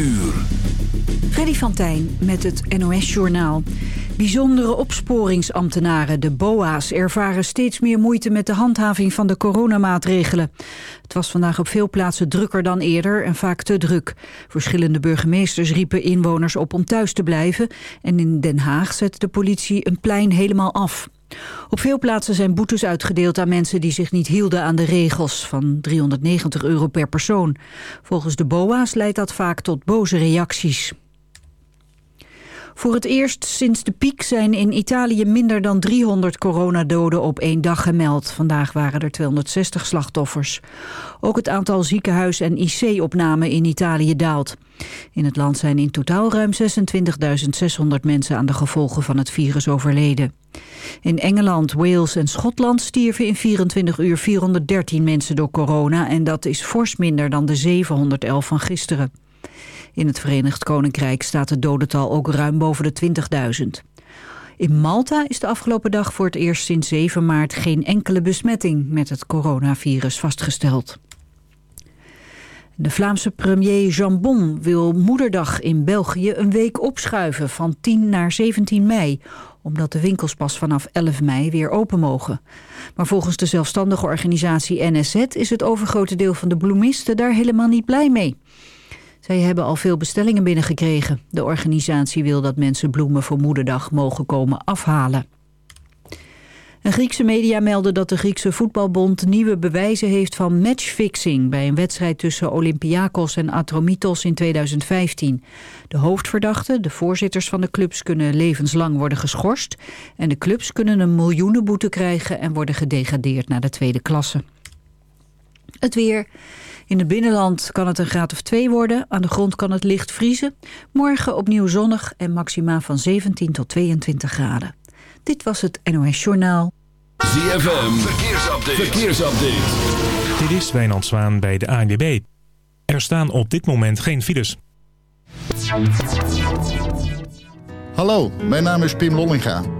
uur. Freddy van Tijn met het NOS-journaal. Bijzondere opsporingsambtenaren, de BOA's, ervaren steeds meer moeite met de handhaving van de coronamaatregelen. Het was vandaag op veel plaatsen drukker dan eerder en vaak te druk. Verschillende burgemeesters riepen inwoners op om thuis te blijven en in Den Haag zette de politie een plein helemaal af. Op veel plaatsen zijn boetes uitgedeeld aan mensen die zich niet hielden aan de regels van 390 euro per persoon. Volgens de BOA's leidt dat vaak tot boze reacties. Voor het eerst sinds de piek zijn in Italië minder dan 300 coronadoden op één dag gemeld. Vandaag waren er 260 slachtoffers. Ook het aantal ziekenhuis- en IC-opnamen in Italië daalt. In het land zijn in totaal ruim 26.600 mensen aan de gevolgen van het virus overleden. In Engeland, Wales en Schotland stierven in 24 uur 413 mensen door corona... en dat is fors minder dan de 711 van gisteren. In het Verenigd Koninkrijk staat het dodental ook ruim boven de 20.000. In Malta is de afgelopen dag voor het eerst sinds 7 maart geen enkele besmetting met het coronavirus vastgesteld. De Vlaamse premier Jambon wil Moederdag in België een week opschuiven van 10 naar 17 mei, omdat de winkels pas vanaf 11 mei weer open mogen. Maar volgens de zelfstandige organisatie NSZ is het overgrote deel van de bloemisten daar helemaal niet blij mee. Zij hebben al veel bestellingen binnengekregen. De organisatie wil dat mensen bloemen voor Moederdag mogen komen afhalen. Een Griekse media melden dat de Griekse voetbalbond nieuwe bewijzen heeft van matchfixing bij een wedstrijd tussen Olympiakos en Atromitos in 2015. De hoofdverdachten, de voorzitters van de clubs, kunnen levenslang worden geschorst en de clubs kunnen een miljoenenboete krijgen en worden gedegradeerd naar de tweede klasse. Het weer. In het binnenland kan het een graad of 2 worden. Aan de grond kan het licht vriezen. Morgen opnieuw zonnig en maxima van 17 tot 22 graden. Dit was het NOS Journaal. ZFM, verkeersupdate. verkeersupdate. Dit is Wijnand Zwaan bij de ANWB. Er staan op dit moment geen files. Hallo, mijn naam is Pim Lollinga.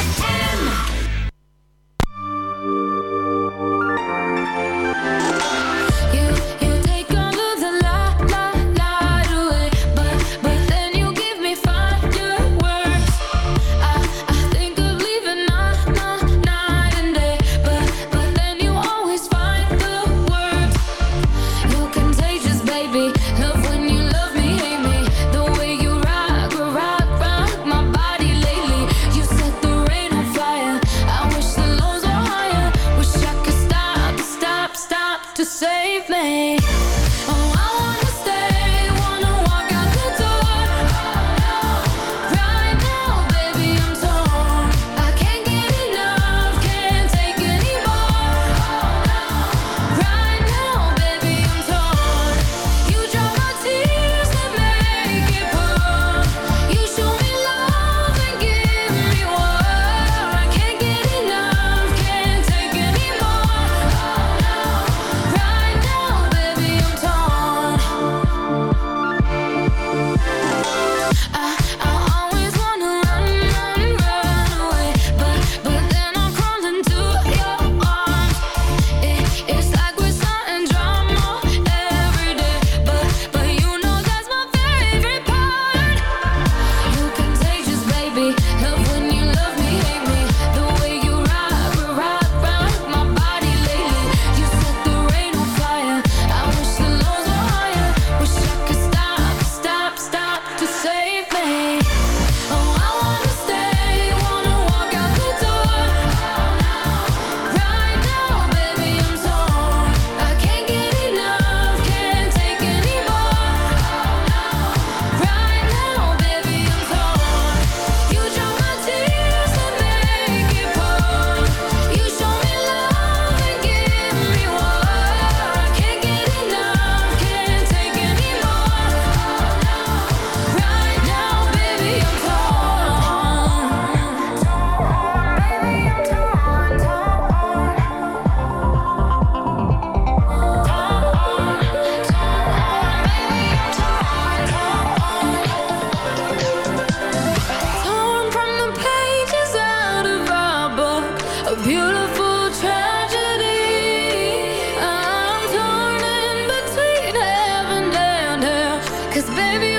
Cause baby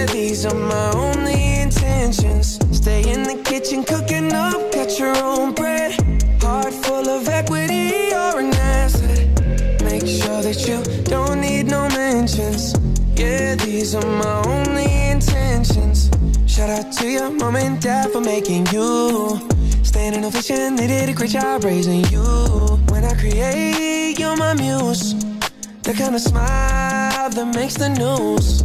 Yeah, these are my only intentions. Stay in the kitchen, cooking up, cut your own bread. Heart full of equity, you're an asset. Make sure that you don't need no mentions. Yeah, these are my only intentions. Shout out to your mom and dad for making you. Staying in ovation, they did a great job raising you. When I create, you're my muse. The kind of smile that makes the news.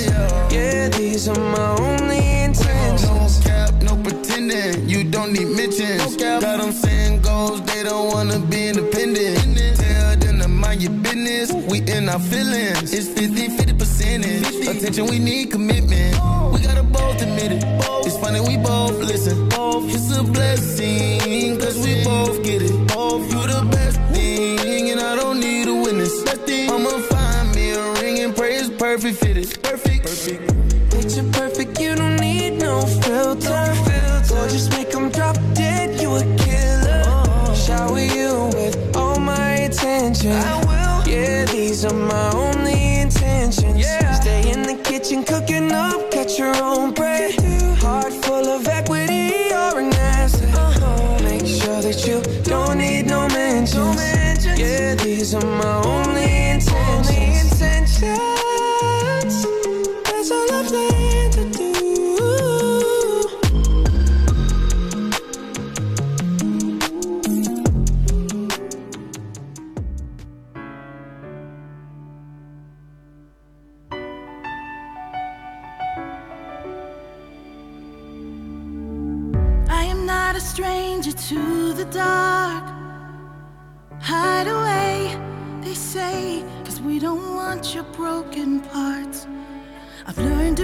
These are my only intentions. No cap, no pretending. You don't need mentions. Got them saying goals, they don't wanna be independent. Tell them to mind your business. We in our feelings. It's 50 50 percentage. Attention, we need commitment. We gotta both admit it. It's funny, we both listen. It's a blessing, cause we both get it. You the best thing, and I don't need a witness. I'ma find me a ring and pray it's perfect fitted. Perfect. perfect filter. filter. Or just make them drop dead, you a killer. Oh. Shower you with all my attention. I will. Yeah, these are my only intentions. Yeah. Stay in the kitchen cooking up, catch your own bread.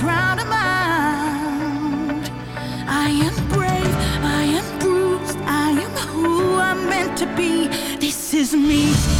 drown out. I am brave, I am bruised, I am who I'm meant to be. This is me.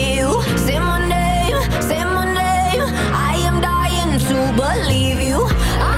believe you. I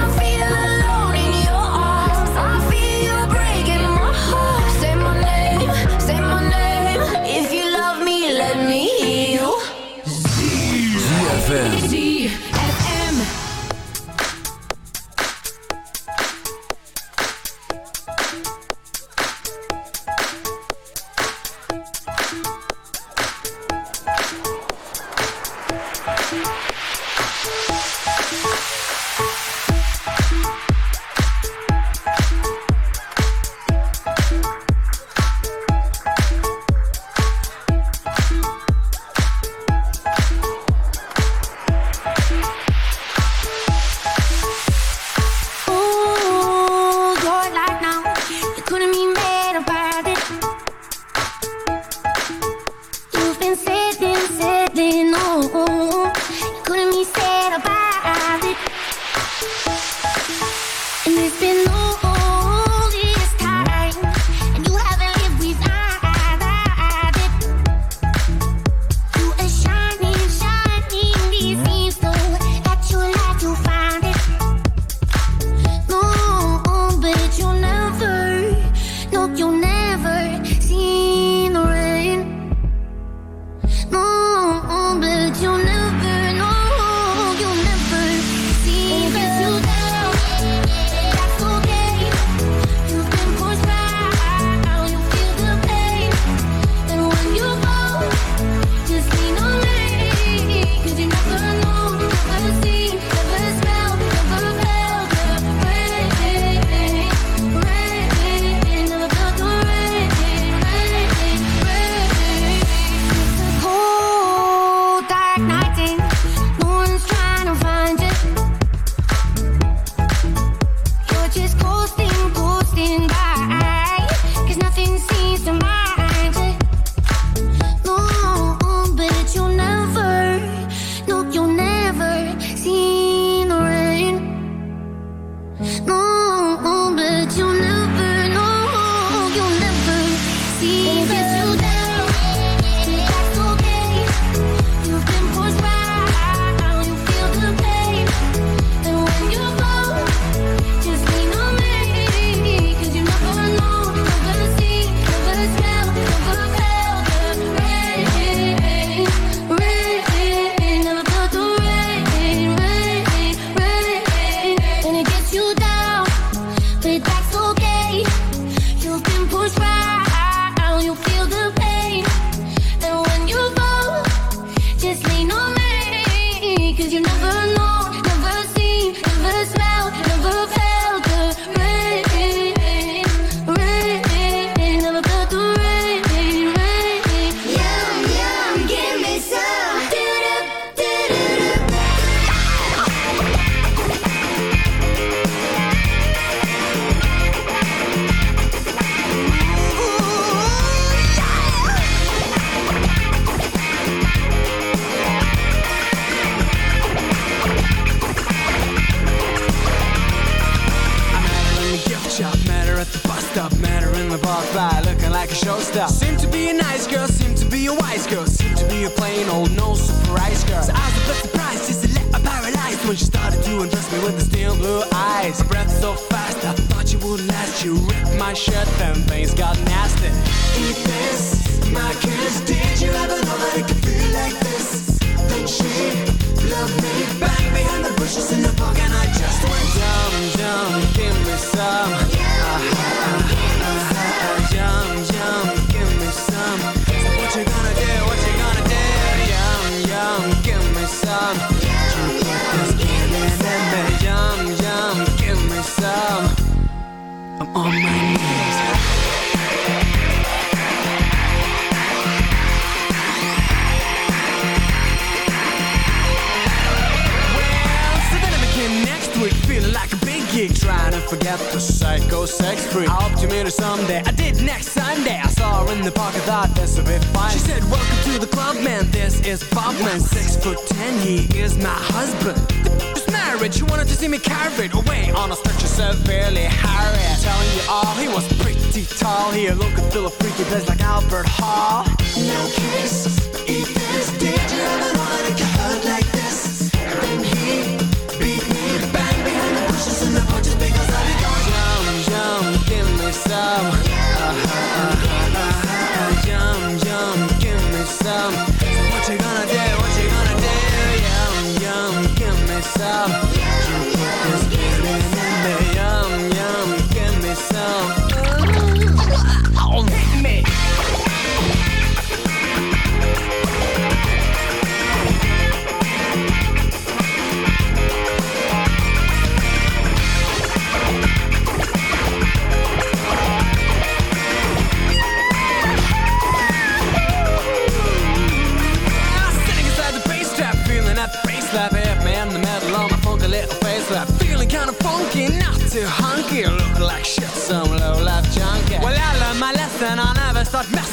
severely harried. Telling you all, he was pretty tall. He looked a freaky place like Albert Hall. No kiss,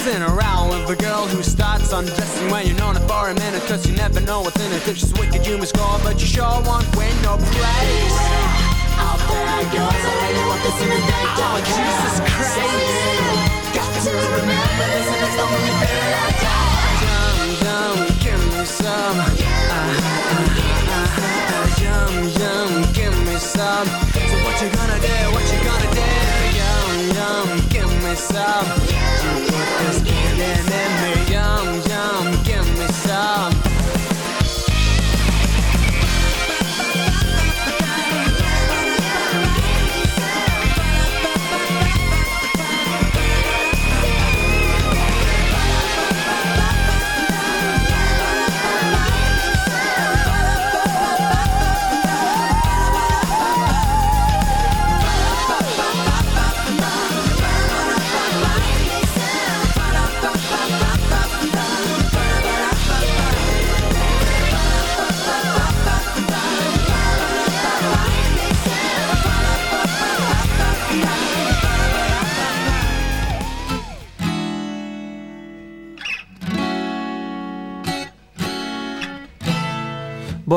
messing around with a girl who starts undressing when you're known her for a minute, cause you never know what's in it. If she's wicked, you must score, but you sure won't win no praise. Out there I really want this in the day. Oh, Jesus Christ. Got to remember this, and it's the only thing I got. Yum, yum, give me some. Uh-huh, uh-huh, uh-huh. Yum, yum, give me some. So what you gonna do? What you gonna do? Yum, give me some. You me. Yum, yum, give me some.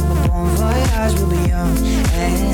Voyage. We'll be young and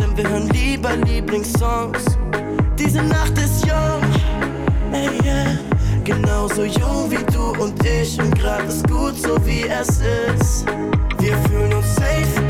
denn wir hören lieber Lieblingssongs. Diese Nacht ist jung, ey, yeah. Genauso jung wie du und ich und gerade ist gut so wie es ist. Wir fühlen uns safe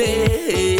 beber.